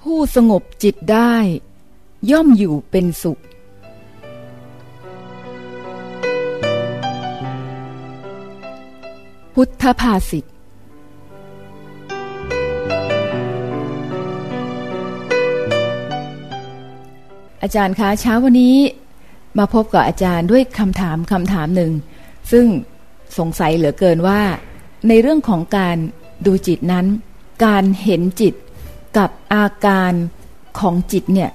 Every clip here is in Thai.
ผู้สงบจิตได้ ย่อมอยู่เป็นสุข พุทธภาษิตอาจารย์คะเช้าวันนี้มาพบกับอาจารย์ด้วยคำถามคำถามหนึ่ง ซึ่งสงสัยเหลือเกินว่า ในเรื่องของการดูจิตนั้น การเห็นจิตกับอาการของจิตเนี่ย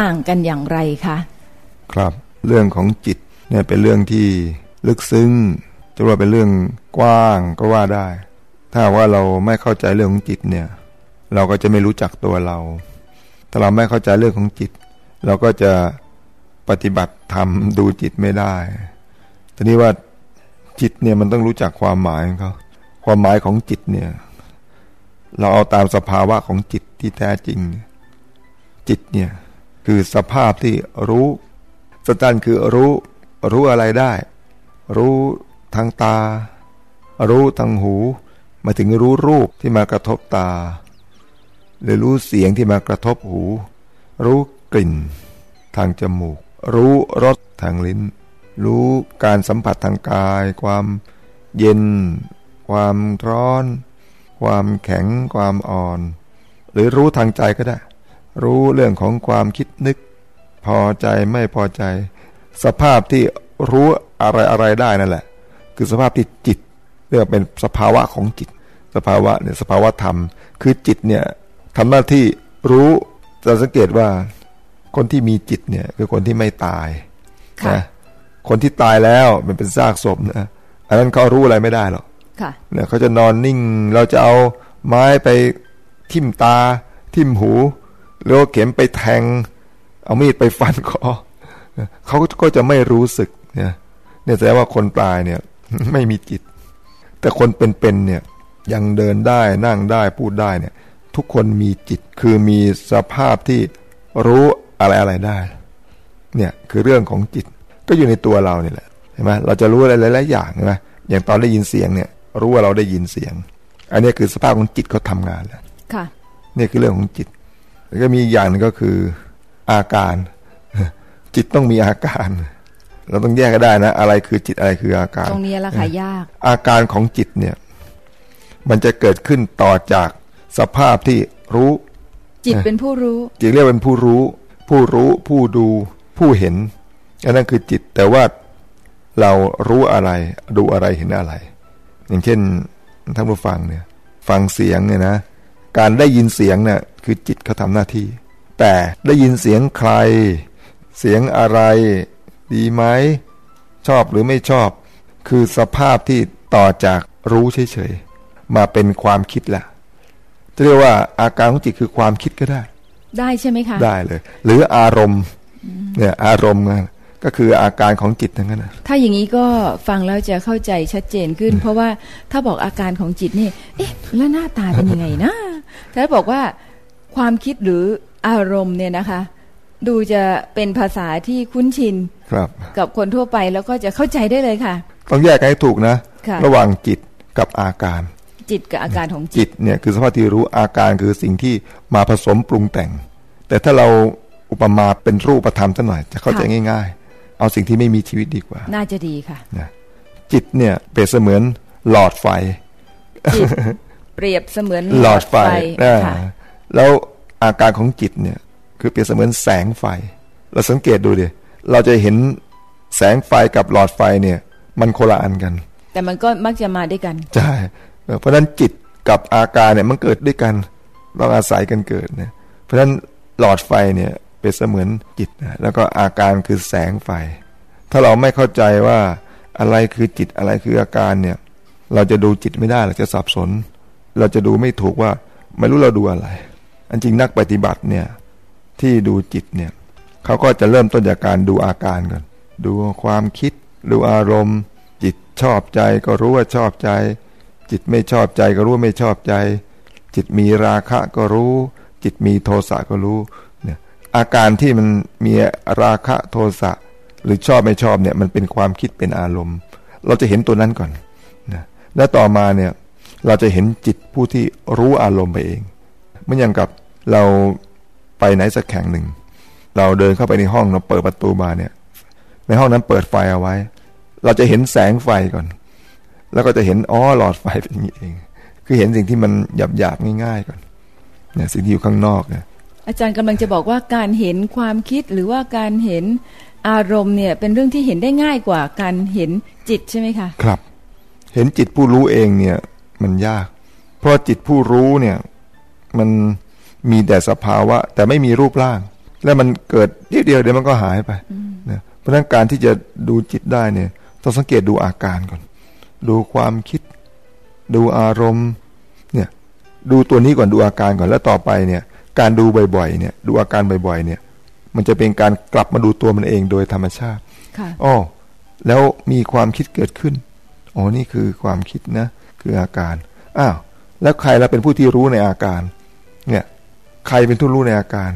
ต่างกันอย่างไรคะครับ เรื่องของจิตเนี่ยเป็นเรื่องที่ลึกซึ้งจะว่าเป็นเรื่อง กว้างก็ว่าได้ ถ้าว่าเราไม่เข้าใจเรื่องของจิตเนี่ย เราก็จะไม่รู้จักตัวเรา ถ้าเราไม่เข้าใจเรื่องของจิต เราก็จะปฏิบัติธรรมดูจิตไม่ได้ทีนี้ว่าจิตเนี่ยมันต้องรู้จักความหมายของเขาความหมายของจิตเนี่ย เราเอาตามสภาวะของจิตที่แท้จริง จิตเนี่ยคือสภาพที่รู้สตันคือรู้รู้อะไรได้ รู้ทางตา รู้ทางหูมาถึงรู้รูปที่มากระทบตา หรือรู้เสียงที่มากระทบหู รู้กลิ่น ทางจมูก รู้รสทางลิ้น รู้การสัมผัสทางกาย ความเย็น ความร้อน ความแข็ง ความอ่อน หรือรู้ทางใจก็ได้ รู้เรื่องของความคิดนึก พอใจไม่พอใจ สภาพที่รู้อะไรอะไรได้นั่นแหละ คือสภาพที่จิต เรียกเป็นสภาวะของจิต สภาวะเนี่ยสภาวะธรรม คือจิตเนี่ยทำหน้าที่รู้จะสังเกตว่าคนที่มีจิตเนี่ยคือคนที่ไม่ตายนะคนที่ตายแล้วมันเป็นซากศพนะอันนั้นเขารู้อะไรไม่ได้หรอกเนี่ยเขาจะนอนนิ่ง เราจะเอาไม้ไปทิ่มตา ทิ่มหู หรือเข็มไปแทง เอามีดไปฟันคอเขาก็จะไม่รู้สึกเนี่ยเนี่ยแสดงว่าคนตายเนี่ย ไม่มีจิต แต่คนเป็นๆเนี่ยยังเดินได้นั่งได้พูดได้เนี่ยทุกคนมีจิตคือมีสภาพที่รู้อะไรอะไรได้เนี่ยคือเรื่องของจิตก็อยู่ในตัวเราเนี่ยแหละเห็นไหมเราจะรู้อะไรหลายๆอย่างใช่ไหมอย่างตอนได้ยินเสียงเนี่ยรู้ว่าเราได้ยินเสียง อันนี้คือสภาพของจิตเขาทางานแล้วค่ะนี่คือเรื่องของจิต แล้วก็มีอย่างนึงก็คืออาการ จิตต้องมีอาการ เราต้องแยกกันได้นะ อะไรคือจิตอะไรคืออาการ ตรงนี้ละค่ะยาก อาการของจิตเนี่ย มันจะเกิดขึ้นต่อจากสภาพที่รู้ จิตเป็นผู้รู้ จิตเรียกเป็นผู้รู้ ผู้รู้ผู้ดูผู้เห็นอันนั้นคือจิตแต่ว่าเรารู้อะไร ดูอะไรเห็นอะไร อย่างเช่นท่านผู้ฟังเนี่ย ฟังเสียงเนี่ยนะ การได้ยินเสียงเนี่ยคือจิตเขาทำหน้าที่ แต่ได้ยินเสียงใคร เสียงอะไร ดีไหม ชอบหรือไม่ชอบ คือสภาพที่ต่อจากรู้เฉยๆ มาเป็นความคิดละจะเรียกว่าอาการของจิตคือความคิดก็ได้ ได้ใช่ไหมคะ ได้เลย หรืออารมณ์เนี่ยอารมณ์ก็คืออาการของจิตทั้งนั้นถ้าอย่างนี้ก็ฟังแล้วจะเข้าใจชัดเจนขึ้น เพราะว่าถ้าบอกอาการของจิตนี่ เอ๊ะแล้วหน้าตาเป็นยังไงนะถ้าบอกว่าความคิดหรืออารมณ์เนี่ยนะคะ ดูจะเป็นภาษาที่คุ้นชินครับกับคนทั่วไปแล้วก็จะเข้าใจได้เลยค่ะ ต้องแยกให้ถูกนะ ระหว่างจิตกับอาการ จิตกับอาการของจิตเนี่ยคือสภาพที่รู้อาการคือสิ่งที่มาผสมปรุงแต่ง แต่ถ้าเราอุปมาเป็นรูปธรรมสักหน่อยจะเข้าใจง่าย ๆ เอาสิ่งที่ไม่มีชีวิตดีกว่า น่าจะดีค่ะนะจิตเนี่ยเปรียบเสมือนหลอดไฟจิตเปรียบเสมือนหลอดไฟแล้วอาการของจิตเนี่ย คือเปรียบเสมือนแสงไฟ เราสังเกตดูดิเราจะเห็นแสงไฟกับหลอดไฟเนี่ย มันโคละอันกัน แต่มันก็มักจะมาด้วยกันใช่เพราะฉะนั้นจิตกับอาการเนี่ยมันเกิดด้วยกันต้องอาศัยกันเกิดเนี่ยเพราะฉะนั้นหลอดไฟเนี่ยเป็นเสมือนจิตแล้วก็อาการคือแสงไฟ ถ้าเราไม่เข้าใจว่าอะไรคือจิตอะไรคืออาการเนี่ย เราจะดูจิตไม่ได้เราจะสับสน เราจะดูไม่ถูกว่า ไม่รู้เราดูอะไร อันจริงนักปฏิบัติเนี่ย ที่ดูจิตเนี่ยเขาก็จะเริ่มต้นจากการดูอาการก่อนดูความคิด ดูอารมณ์ จิตชอบใจก็รู้ว่าชอบใจ จิตไม่ชอบใจก็รู้ว่าไม่ชอบใจ จิตมีราคะก็รู้ จิตมีโทสะก็รู้เนี่ยอาการที่มันมีราคะโทสะหรือชอบไม่ชอบเนี่ยมันเป็นความคิดเป็นอารมณ์ เราจะเห็นตัวนั้นก่อนนะแล้วต่อมาเนี่ยเราจะเห็นจิตผู้ที่รู้อารมณ์ไปเองเมื่ออย่างกับเรา ไปไหนสักแข่งหนึ่ง เราเดินเข้าไปในห้องเราเปิดประตูมาเนี่ย ในห้องนั้นเปิดไฟเอาไว้ เราจะเห็นแสงไฟก่อน แล้วก็จะเห็นอ๋อหลอดไฟเป็นอย่างนี้เอง คือเห็นสิ่งที่มันหยาบหยาบง่าย ๆก่อนเนี่ยสิ่งที่อยู่ข้างนอกเนี่ยอาจารย์กำลังจะบอกว่าการเห็นความคิดหรือว่าการเห็นอารมณ์เนี่ย เป็นเรื่องที่เห็นได้ง่ายกว่าการเห็นจิตใช่ไหมคะครับ เห็นจิตผู้รู้เองเนี่ย มันยาก เพราะจิตผู้รู้เนี่ย มัน มีแต่สภาวะ แต่ไม่มีรูปร่าง แล้วมันเกิดเดียวเดียวเดี๋ยวมันก็หายไปนะเพราะฉะนั้นการที่จะดูจิตได้เนี่ยต้องสังเกตดูอาการก่อน ดูความคิด ดูอารมณ์เนี่ยดูตัวนี้ก่อนดูอาการก่อนแล้วต่อไปเนี่ย การดูบ่อยๆเนี่ย ดูอาการบ่อยๆ เนี่ย มันจะเป็นการกลับมาดูตัวมันเองโดยธรรมชาติอ๋อแล้วมีความคิดเกิดขึ้นอ๋อนี่คือความคิดนะ คืออาการอ้าวแล้วใครเราเป็นผู้ที่รู้ในอาการ เนี่ย ใครเป็นผู้รู้ในอาการ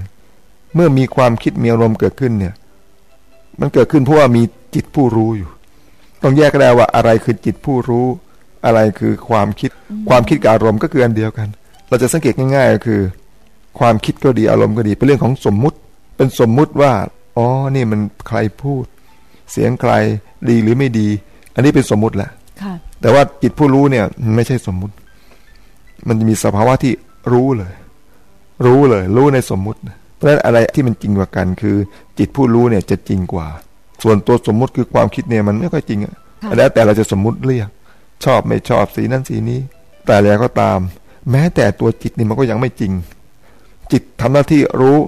เมื่อมีความคิดมีอารมณ์เกิดขึ้นเนี่ย มันเกิดขึ้นเพราะว่ามีจิตผู้รู้อยู่ ต้องแยกได้ว่าอะไรคือจิตผู้รู้ อะไรคือความคิด ความคิดกับอารมณ์ก็คืออันเดียวกัน เราจะสังเกตง่ายๆก็คือ ความคิดก็ดีอารมณ์ก็ดี เป็นเรื่องของสมมุติ เป็นสมมุติว่าอ๋อนี่มันใครพูด เสียงใครดีหรือไม่ดี อันนี้เป็นสมมุติแหละแต่ว่าจิตผู้รู้เนี่ยไม่ใช่สมมุติ มันจะมีสภาวะที่รู้เลย รู้เลย รู้ในสมมุติ เพราะฉะนั้นอะไรที่มันจริงกว่ากัน คือ จิตผู้รู้เนี่ยจะจริงกว่า ส่วนตัวสมมุติคือความคิดเนี่ยมันไม่ค่อยจริงอะแล้วแต่เราจะสมมุติเรียก ชอบไม่ชอบสีนั้นสีนี้ แต่แล้วก็ตาม แม้แต่ตัวจิตนี่มันก็ยังไม่จริง จิตทำหน้าที่รู้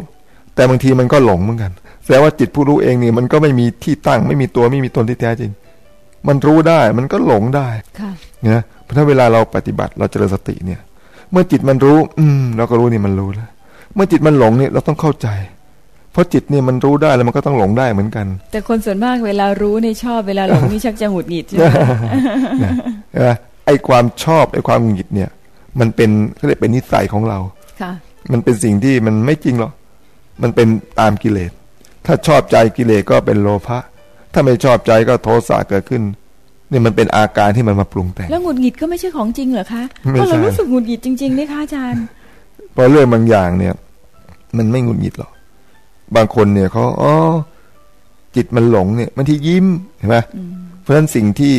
แต่บางทีมันก็หลงเหมือนกันแสดงว่าจิตผู้รู้เองนี่มันก็ไม่มีที่ตั้ง ไม่มีตัวไม่มีตนที่แท้จริง มันรู้ได้มันก็หลงได้เนี่ยเพราะถ้าเวลาเราปฏิบัติเราเจริญสติเนี่ย เมื่อจิตมันรู้ อืม เราก็รู้นี่มันรู้แล้วเมื่อจิตมันหลงเนี่ยเราต้องเข้าใจ เพราะจิตเนี่ยมันรู้ได้แล้วมันก็ต้องหลงได้เหมือนกัน แต่คนส่วนมากเวลารู้นี่ชอบเวลาหลงนี่ชักจะหงุดหงิดใช่ไหมไอ้ความชอบไอ้ความหงุดหงิดเนี่ย มันเป็นเขาเรียกเป็นนิสัยของเราค่ะ มันเป็นสิ่งที่มันไม่จริงหรอกมันเป็นตามกิเลส ถ้าชอบใจกิเลสก็เป็นโลภะถ้าไม่ชอบใจก็โทสะเกิดขึ้น นี่มันเป็นอาการที่มันมาปรุงแต่งแล้วหงุดหงิดก็ไม่ใช่ของจริงเหรอคะเพราะเรารู้สึกหงุดหงิดจริงๆนี่คะอาจารย์เพราะเรื่องบางอย่างเนี่ย มันไม่หงุดหงิดหรอกบางคนเนี่ยเขาอ๋อจิตมันหลงเนี่ยมันที่ยิ้มเห็นไหมเพราะฉะนั้นสิ่งที่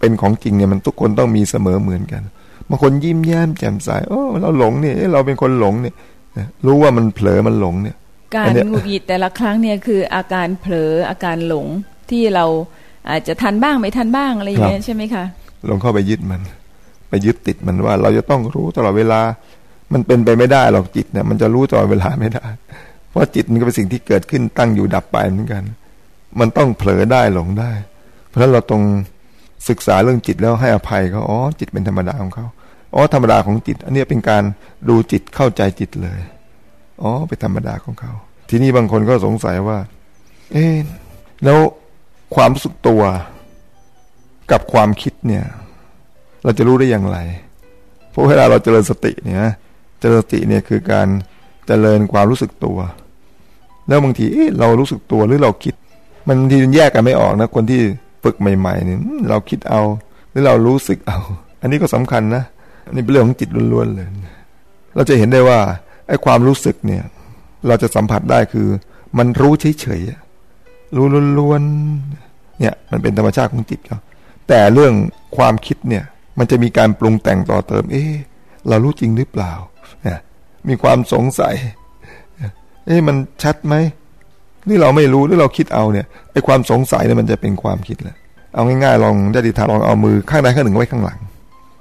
เป็นของจริงเนี่ยมันทุกคนต้องมีเสมอเหมือนกันบางคนยิ้มแย้มแจ่มใสโอ้เราหลงเนี่ยเราเป็นคนหลงเนี่ยรู้ว่ามันเผลอมันหลงเนี่ย การหงุดหงิดแต่ละครั้งเนี่ยคืออาการเผลออาการหลงที่เรา อาจจะทันบ้างไม่ทันบ้างอะไรอย่างเงี้ยใช่ไหมคะลงเข้าไปยึดมัน ไปยึดติดมันว่า เราจะต้องรู้ตลอดเวลา มันเป็นไปไม่ได้หรอกจิตเนี่ยมันจะรู้ตลอดเวลาไม่ได้ เพราะจิตมันก็เป็นสิ่งที่เกิดขึ้นตั้งอยู่ดับไปเหมือนกัน มันต้องเผลอได้หลงได้ เพราะฉะนั้นเราต้องศึกษาเรื่องจิตแล้วให้อภัยเขาอ๋อจิตเป็นธรรมดาของเขาอ๋อธรรมดาของจิต อันนี้เป็นการดูจิตเข้าใจจิตเลยอ๋อเป็นธรรมดาของเขา ทีนี้บางคนก็สงสัยว่า เอ๊แล้ว ความรู้สึกตัวกับความคิดเนี่ย เราจะรู้ได้อย่างไร เพราะเวลาเราเจริญสติเนี่ยเจริญสติเนี่ยคือการเจริญความรู้สึกตัว แล้วบางทีเรารู้สึกตัวหรือเราคิด มันทีมันแยกกันไม่ออกนะคนที่ฝึกใหม่ๆเนี่ยเราคิดเอา หรือเรารู้สึกเอา อันนี้ก็สำคัญนะอันนี้เป็นเรื่องของจิตล้วนๆเลย เราจะเห็นได้ว่าไอ้ความรู้สึกเนี่ย เราจะสัมผัสได้คือ มันรู้เฉยๆ รู้ล้วนๆเนี่ยมันเป็นธรรมชาติของจิตเขาแต่เรื่องความคิดเนี่ยมันจะมีการปรุงแต่งต่อเติม เอ๊ะเรารู้จริงหรือเปล่าเนี่ยมีความสงสัย เอ๊ะมันชัดไหมนี่เราไม่รู้หรือเราคิดเอาเนี่ยไอ้ความสงสัยเนี่ยมันจะเป็นความคิดแหละเอาง่ายๆลองได้ดิทาลองเอามือข้างใดข้างหนึ่งไว้ข้างหลัง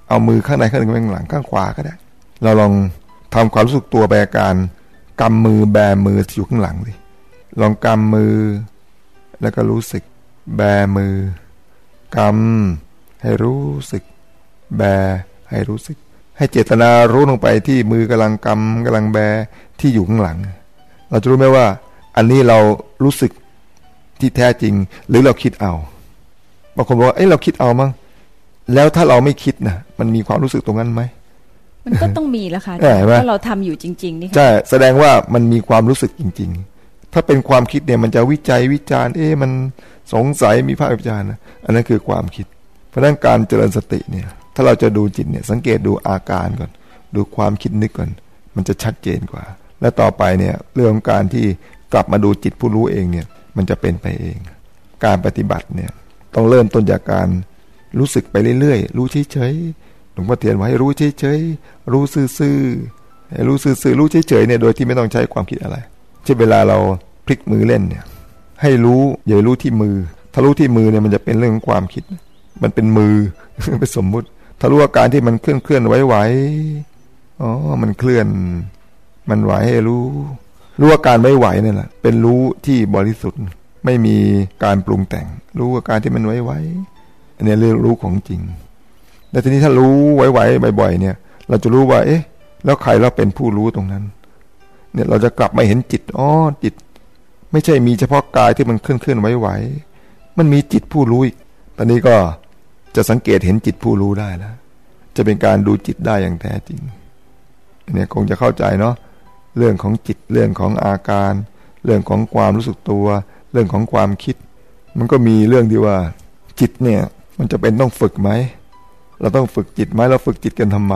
เอามือข้างใดข้างหนึ่งไว้ข้างหลังข้างขวาก็ได้ เราลองทำความรู้สึกตัวไปอาการกำมือแบมืออยู่ข้างหลังดิลองกำมือ แล้วก็รู้สึก แบมือกำให้รู้สึก แบให้รู้สึก ให้เจตนารู้ลงไปที่มือกำลังกำกำลังแบที่อยู่ข้างหลัง เราจะรู้ไหมว่า อันนี้เรารู้สึกที่แท้จริง หรือเราคิดเอาบางคนบอกว่าเอ้เราคิดเอามั้งแล้วถ้าเราไม่คิดนะมันมีความรู้สึกตรงนั้นไหมมันก็ต้องมีแล้วค่ะถ้าเราทำอยู่จริง ๆ นี่ใช่แสดงว่ามันมีความรู้สึกจริง ๆ ถ้าเป็นความคิดเนี่ยมันจะวิจัยวิจารณ์เอ๊ะมันสงสัยมีภาพวิจารณ์นะอันนั้นคือความคิด เพราะนั้นการเจริญสติเนี่ย ถ้าเราจะดูจิตเนี่ยสังเกตดูอาการก่อน ดูความคิดนึกก่อน มันจะชัดเจนกว่า และต่อไปเนี่ยเรื่องการที่กลับมาดูจิตผู้รู้เองเนี่ยมันจะเป็นไปเอง การปฏิบัติเนี่ยต้องเริ่มต้นจากการรู้สึกไปเรื่อยๆ รู้เฉยๆ หลวงพ่อเทียนไว้รู้เฉยๆ รู้ซื่อๆ รู้ซื่อๆ รู้เฉยๆ เนี่ย โดยที่ไม่ต้องใช้ความคิดอะไร เช่นเวลาเราพลิกมือเล่นเนี่ย ให้รู้อย่ารู้ที่มือ ถ้ารู้ที่มือเนี่ยมันจะเป็นเรื่องของความคิด มันเป็นมือเป็นสมมุติ ถ้ารู้อาการที่มันเคลื่อนเคลื่อนไหวไหวอ๋อมันเคลื่อน มันไหวให้รู้ รู้อาการไม่ไหวนั่นแหละเป็นรู้ที่บริสุทธิ์ ไม่มีการปรุงแต่ง รู้อาการที่มันไหวไหวอันนี้เรียกรู้ของจริงแต่ทีนี้ถ้ารู้ไหวๆบ่อยๆเนี่ย เราจะรู้ว่า เอ๊ะ แล้วใครเราเป็นผู้รู้ตรงนั้น เนี่ยเราจะกลับมาเห็นจิตอ๋อจิต ไม่ใช่มีเฉพาะกายที่มันเคลื่อนเคลื่อนไหวๆมันมีจิตผู้รู้อีกตอนนี้ก็จะสังเกตเห็นจิตผู้รู้ได้แล้วจะเป็นการดูจิตได้อย่างแท้จริงอันนี้คงจะเข้าใจเนาะเรื่องของจิตเรื่องของอาการ เรื่องของความรู้สึกตัว เรื่องของความคิด มันก็มีเรื่องที่ว่าจิตเนี่ย มันจะเป็นต้องฝึกไหม เราต้องฝึกจิตไหมเราฝึกจิตกันทำไม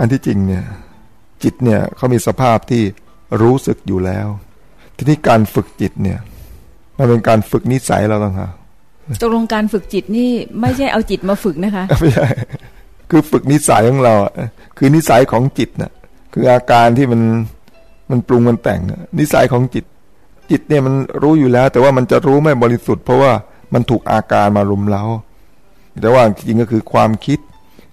อันที่จริงเนี่ย จิตเนี่ยเขามีสภาพที่รู้สึกอยู่แล้ว ทีนี้การฝึกจิตเนี่ยมันเป็นการฝึกนิสัยเราต้องหาตกลงการฝึกจิตนี่ไม่ใช่เอาจิตมาฝึกนะคะไม่ใช่คือฝึกนิสัยของเราคือนิสัยของจิตน่ะคืออาการที่มันมันปรุงมันแต่งนิสัยของจิต จิตเนี่ยมันรู้อยู่แล้ว แต่ว่ามันจะรู้ไม่บริสุทธิ์เพราะว่ามันถูกอาการมารุมเร้าแต่ว่าจริงก็คือความคิด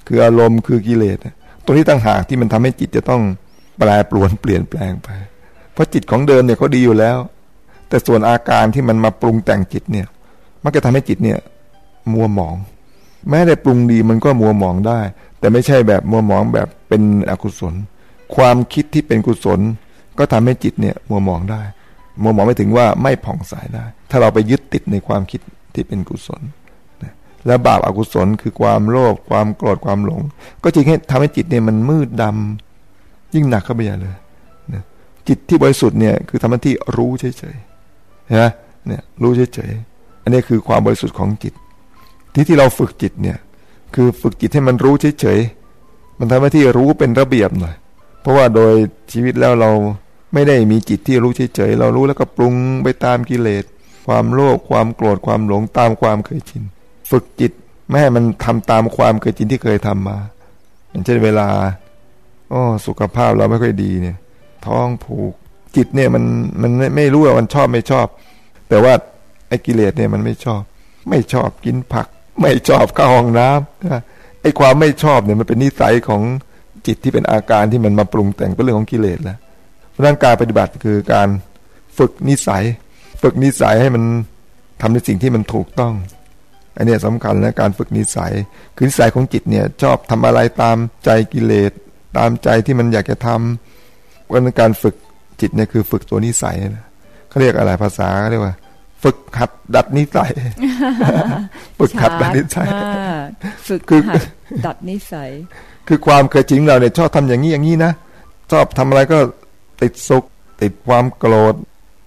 คืออารมณ์คือกิเลส ตัวนี้ต่างหากที่มันทำให้จิตจะต้องแปรปรวนเปลี่ยนแปลงไป เพราะจิตของเดิมเนี่ยเขาดีอยู่แล้ว แต่ส่วนอาการที่มันมาปรุงแต่งจิตเนี่ย มันก็ทำให้จิตเนี่ย มัวหมอง แม้แต่ปรุงดีมันก็มัวหมองได้ แต่ไม่ใช่แบบมัวหมองแบบเป็นอกุศล ความคิดที่เป็นกุศล ก็ทำให้จิตเนี่ย มัวหมองได้ มัวหมองไม่ถึงว่าไม่ผ่องใสได้ ถ้าเราไปยึดติดในความคิดที่เป็นกุศล และบาปอากุศลคือความโลภความโกรธความหลง ก็จริงให้ทำให้จิตเนี่ยมันมืดดำยิ่งหนักเข้าไปใหญ่เลยนะจิตที่บริสุทธิ์เนี่ยคือทำหน้าที่รู้เฉยๆนะเนี่ยรู้เฉยๆอันนี้คือความบริสุทธิ์ของจิต ที่ที่เราฝึกจิตเนี่ยคือฝึกจิตให้มันรู้เฉยๆมันทำหน้าที่รู้เป็นระเบียบหน่อยเพราะว่าโดยชีวิตแล้วเราไม่ได้มีจิตที่รู้เฉยๆเรารู้แล้วก็ปรุงไปตามกิเลสความโลภความโกรธความหลงตามความเคยชิน ฝึกจิตไม่ให้มันทำตามความเคยชินที่เคยทำมาอย่างเช่นเวลาอ๋อสุขภาพเราไม่ค่อยดีเนี่ย ท้องผูกจิตเนี่ยมันมันไม่รู้ว่ามันชอบไม่ชอบ แต่ว่าไอ้กิเลสเนี่ยมันไม่ชอบ ไม่ชอบกินผัก ไม่ชอบเข้าห้องน้ำไอ้ความไม่ชอบเนี่ยมันเป็นนิสัยของจิตที่เป็นอาการที่มันมาปรุงแต่งเป็นเรื่องของกิเลสแล้วเพราะนั้นการปฏิบัติคือการฝึกนิสัย ฝึกนิสัยให้มันทำในสิ่งที่มันถูกต้อง อันนี้สำคัญนะการฝึกนิสัย คือนิสัยของจิตเนี่ยชอบทำอะไรตามใจกิเลส ตามใจที่มันอยากจะทำวันการฝึกจิตเนี่ยคือฝึกตัวนิสัยนะเขาเรียกอะไรภาษาเรียกว่า ฝึกหัดดัดนิสัยฝึกหัดดัดนิสัยฝึกคือดัดนิสัย คือความเคยจริงเราเนี่ยชอบทำอย่างนี้อย่างนี้นะชอบทำอะไรก็ติดสุขติดความโกรธ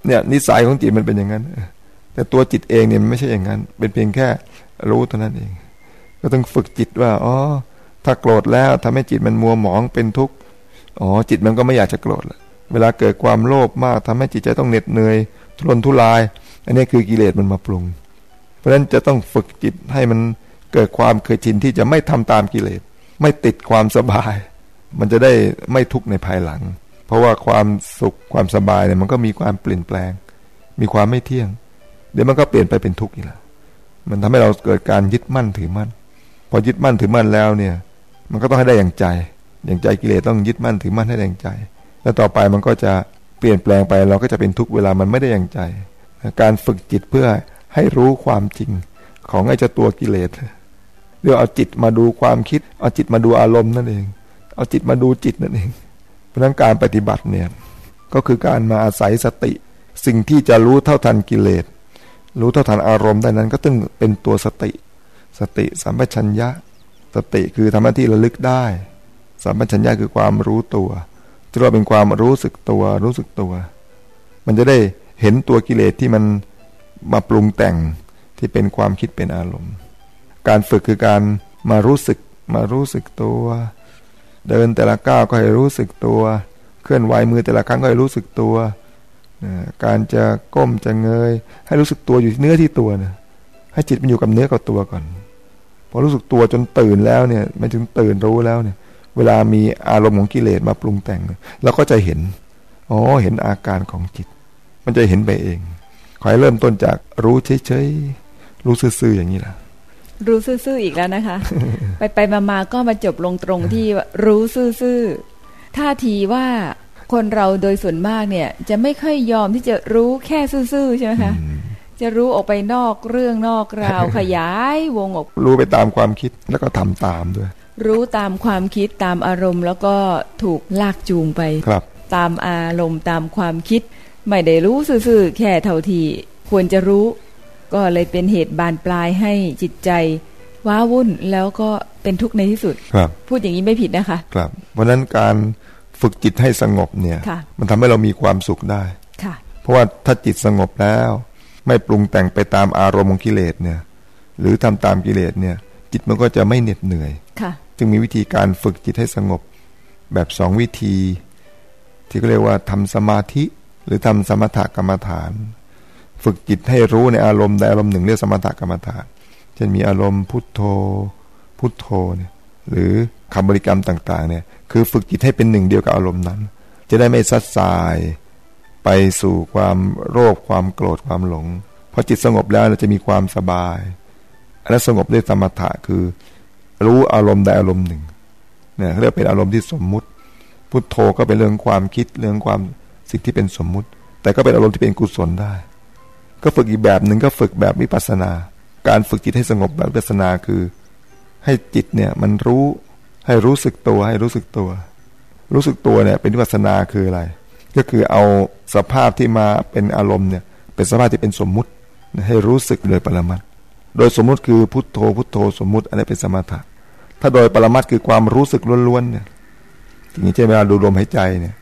เนี่ยนิสัยของจิตมันเป็นอย่างนั้น แต่ตัวจิตเองเนี่ยมันไม่ใช่อย่างนั้น เป็นเพียงแค่รู้เท่านั้นเอง ก็ต้องฝึกจิตว่าอ๋อถ้าโกรธแล้วทำให้จิตมันมัวหมองเป็นทุกข์อ๋อจิตมันก็ไม่อยากจะโกรธละเวลาเกิดความโลภมากทำให้จิตใจต้องเหน็ดเหนื่อยทุรนทุราย อันนี้คือกิเลสมันมาปรุง เพราะฉะนั้นจะต้องฝึกจิตให้มันเกิดความเคยชินที่จะไม่ทำตามกิเลส ไม่ติดความสบาย มันจะได้ไม่ทุกข์ในภายหลัง เพราะว่าความสุขความสบายเนี่ยมันก็มีความเปลี่ยนแปลง มีความไม่เที่ยง เดี๋ยวมันก็เปลี่ยนไปเป็นทุกข์อีกแล้วมันทำให้เราเกิดการยึดมั่นถือมั่น พอยึดมั่นถือมั่นแล้วเนี่ย มันก็ต้องให้ได้อย่างใจ อย่างใจกิเลสต้องยึดมั่นถือมั่นให้ได้อย่างใจ แล้วต่อไปมันก็จะเปลี่ยนแปลงไปเราก็จะเป็นทุกเวลามันไม่ได้อย่างใจ การฝึกจิตเพื่อให้รู้ความจริงของไอ้เจ้าตัวกิเลสเรียกเอาจิตมาดูความคิด เอาจิตมาดูอารมณ์นั่นเอง เอาจิตมาดูจิตนั่นเองเพราะนั้นการปฏิบัติเนี่ยก็คือการมาอาศัยสติ สิ่งที่จะรู้เท่าทันกิเลส รู้เท่าทันอารมณ์ได้นั้น ก็ต้องเป็นตัวสติ สติสัมปชัญญะ สติคือทำหน้าที่ระลึกได้ สัมปชัญญะคือความรู้ตัวที่เราเป็นความรู้สึกตัว รู้สึกตัว มันจะได้เห็นตัวกิเลสที่มันมาปรุงแต่งที่เป็นความคิดเป็นอารมณ์ การฝึกคือการมารู้สึกมารู้สึกตัว เดินแต่ละก้าวก็ให้รู้สึกตัว เคลื่อนไหวมือแต่ละครั้งก็ให้รู้สึกตัว การจะก้มจะเงย ให้รู้สึกตัวอยู่ที่เนื้อที่ตัวนะให้จิตมันอยู่กับเนื้อกับตัวก่อน พอรู้สึกตัวจนตื่นแล้วเนี่ยไม่ถึงตื่นรู้แล้วเนี่ย เวลามีอารมณ์ของกิเลสมาปรุงแต่งเราก็จะเห็นอ๋อเห็นอาการของจิต มันจะเห็นไปเอง ขอให้เริ่มต้นจากรู้เฉยๆรู้ซื่อๆอย่างนี้แหละรู้ซื่อๆอีกแล้วนะคะ ไปไปมาๆก็มาจบลงตรงที่รู้ซื่อๆท่าทีว่า คนเราโดยส่วนมากเนี่ย จะไม่ค่อยยอมที่จะรู้แค่ซื่อๆใช่ไหมคะจะรู้ออกไปนอกเรื่องนอกราวขยายวงออก รู้ไปตามความคิดแล้วก็ทำตามด้วย รู้ตามความคิดตามอารมณ์ แล้วก็ถูกลากจูงไปครับ ตามอารมณ์ตามความคิด ไม่ได้รู้ซื่อๆแค่เท่าที่ควรจะรู้ ก็เลยเป็นเหตุบานปลายให้จิตใจ ว้าวุ่นแล้วก็เป็นทุกข์ในที่สุดครับพูดอย่างนี้ไม่ผิดนะคะ ครับ เพราะนั้นการ ฝึกจิตให้สงบเนี่ยมันทำให้เรามีความสุขได้เพราะว่าถ้าจิตสงบแล้ว ไม่ปรุงแต่งไปตามอารมณ์ของกิเลสเนี่ย หรือทำตามกิเลสเนี่ย จิตมันก็จะไม่เหน็ดเหนื่อยจึงมีวิธีการฝึกจิตให้สงบแบบสองวิธี ที่เขาเรียกว่าทำสมาธิ หรือทำสมถกรรมฐาน ฝึกจิตให้รู้ในอารมณ์ใดอารมณ์หนึ่งเรียกสมถกรรมฐานเช่นมีอารมณ์พุทโธ พุทโธเนี่ย หรือคำบริกรรมต่างๆเนี่ยคือฝึกจิตให้เป็นหนึ่งเดียวกับอารมณ์นั้น จะได้ไม่ซัดสาย ไปสู่ความโรคความโกรธความหลงพอจิตสงบแล้วเราจะมีความสบายอันนั้นสงบด้วยสมถะคือ รู้อารมณ์ใดอารมณ์หนึ่งเนี่ยเรียกเป็นอารมณ์ที่สมมุติ พุทโธก็เป็นเรื่องความคิดเรื่องความสิ่งที่เป็นสมมุติ แต่ก็เป็นอารมณ์ที่เป็นกุศลได้ ก็ฝึกอีกแบบหนึ่งก็ฝึกแบบวิปัสนา การฝึกจิตให้สงบแบบวิปัสนาคือ ให้จิตเนี่ยมันรู้ให้รู้สึกตัวให้รู้สึกตัว รู้สึกตัวเนี่ย เป็นวิปัสนาคืออะไร ก็คือเอาสภาพที่มาเป็นอารมณ์เนี่ย เป็นสภาพที่เป็นสมมุติ ให้รู้สึกโดยปรมัตโดยสมมุติคือพุทโธพุทโธสมมุติอันนี้เป็นสมถะถ้าโดยปรมัตคือความรู้สึกล้วนๆเนี่ยอย่างนี้ใช่เวลาดูลมหายใจเนี่ย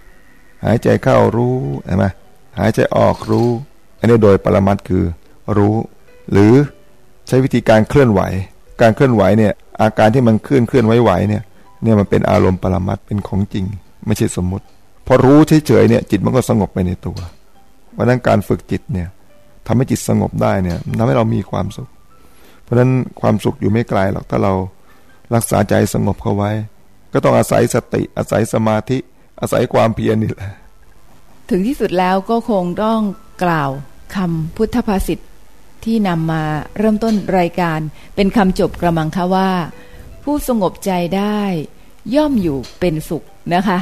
หายใจเข้ารู้ใช่ไหมหายใจออกรู้ อันนี้โดยปรมัตคือรู้ หรือใช้วิธีการเคลื่อนไหว การเคลื่อนไหวเนี่ย อาการที่มันเคลื่อนเคลื่อนไหวๆเนี่ยเนี่ยมันเป็นอารมณ์ปรมัตเป็นของจริง ไม่ใช่สมมติ พอรู้เฉยๆเนี่ยจิตมันก็สงบไปในตัวเพราะนั้นการฝึกจิตเนี่ยทำให้จิตสงบได้เนี่ยทำให้เรามีความสุข เพราะฉะนั้นความสุขอยู่ไม่ไกลหรอกถ้าเรารักษาใจสงบเข้าไว้ ก็ต้องอาศัยสติอาศัยสมาธิ อาศัยความเพียรนี่แหละ ถึงที่สุดแล้วก็คงต้องกล่าวคำพุทธภาษิต ที่นำมาเริ่มต้นรายการเป็นคำจบกระมังค่ะว่า ผู้สงบใจได้ ย่อมอยู่เป็นสุขนะคะ